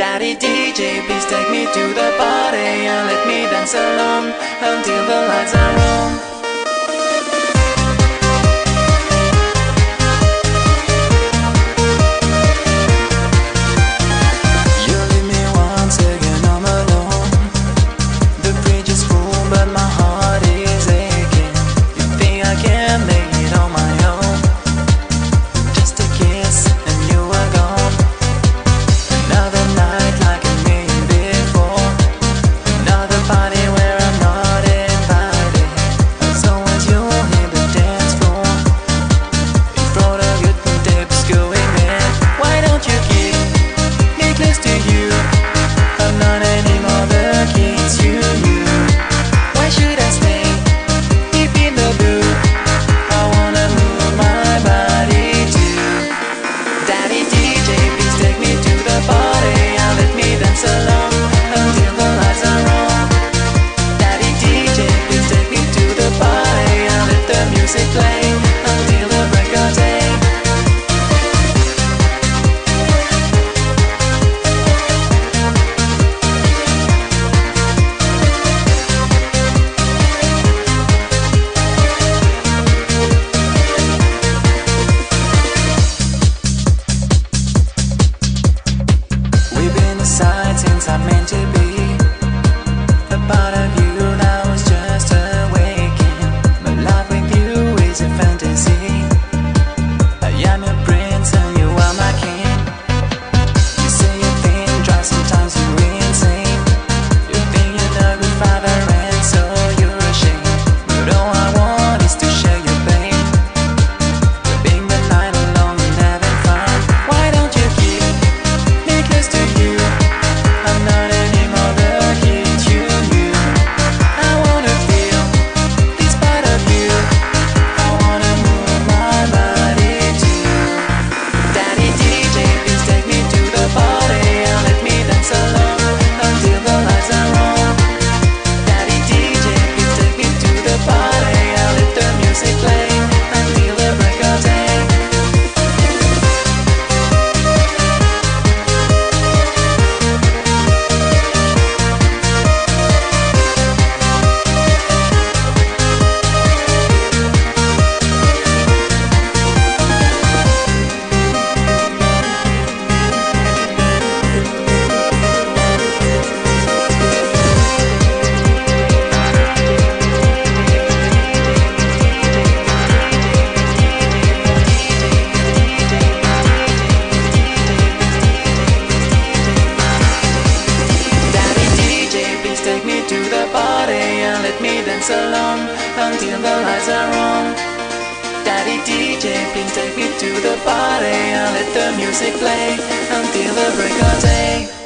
Daddy DJ, please take me to the party and let me dance alone until the lights are on. dance along until the lights are on. Daddy DJ, please take me to the party and let the music play until the break of day.